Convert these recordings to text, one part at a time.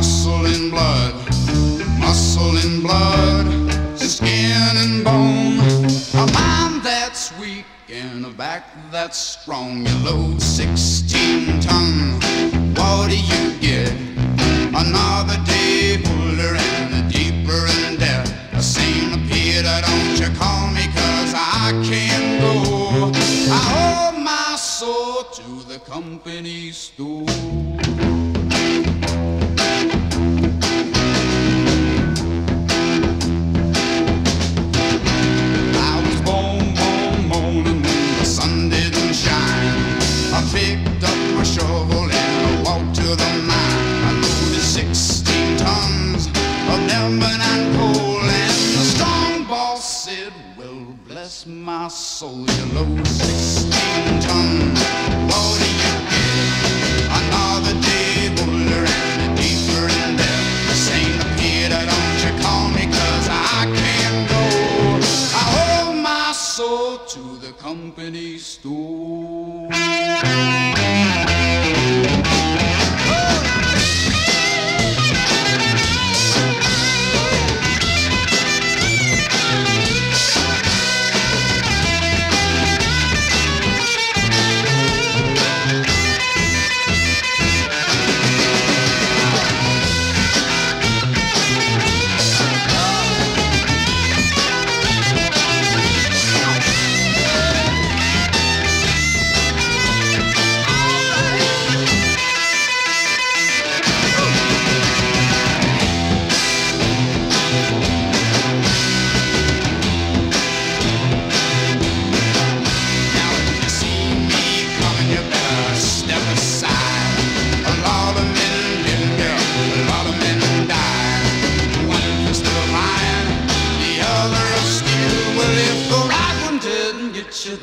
muscle and blood, muscle and blood, skin and bone. A mind that's weak and a back that's strong. You load 16 ton. What do you get? Another day fuller and deeper in debt. St. Peter, don't you call me cause I can't go. I owe my soul to the company store. Said, Well, bless my soul, you load 16 tons. What do you get? Another day fuller and deeper in debt. Saint Peter, don't you call me, cause I can't go. I owe my soul to the company store.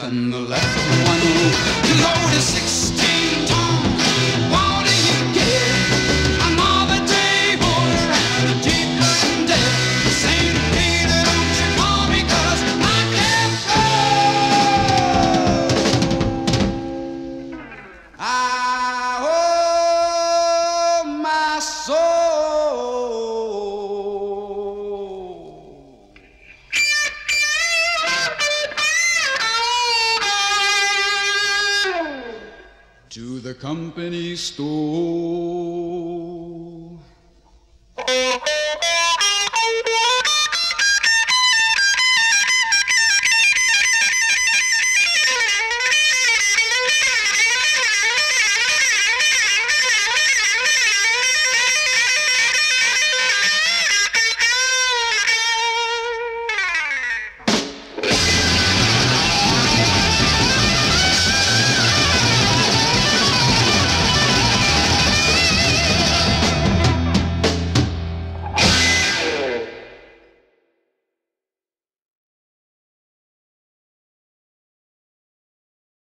Then the left one. Will. To the company store.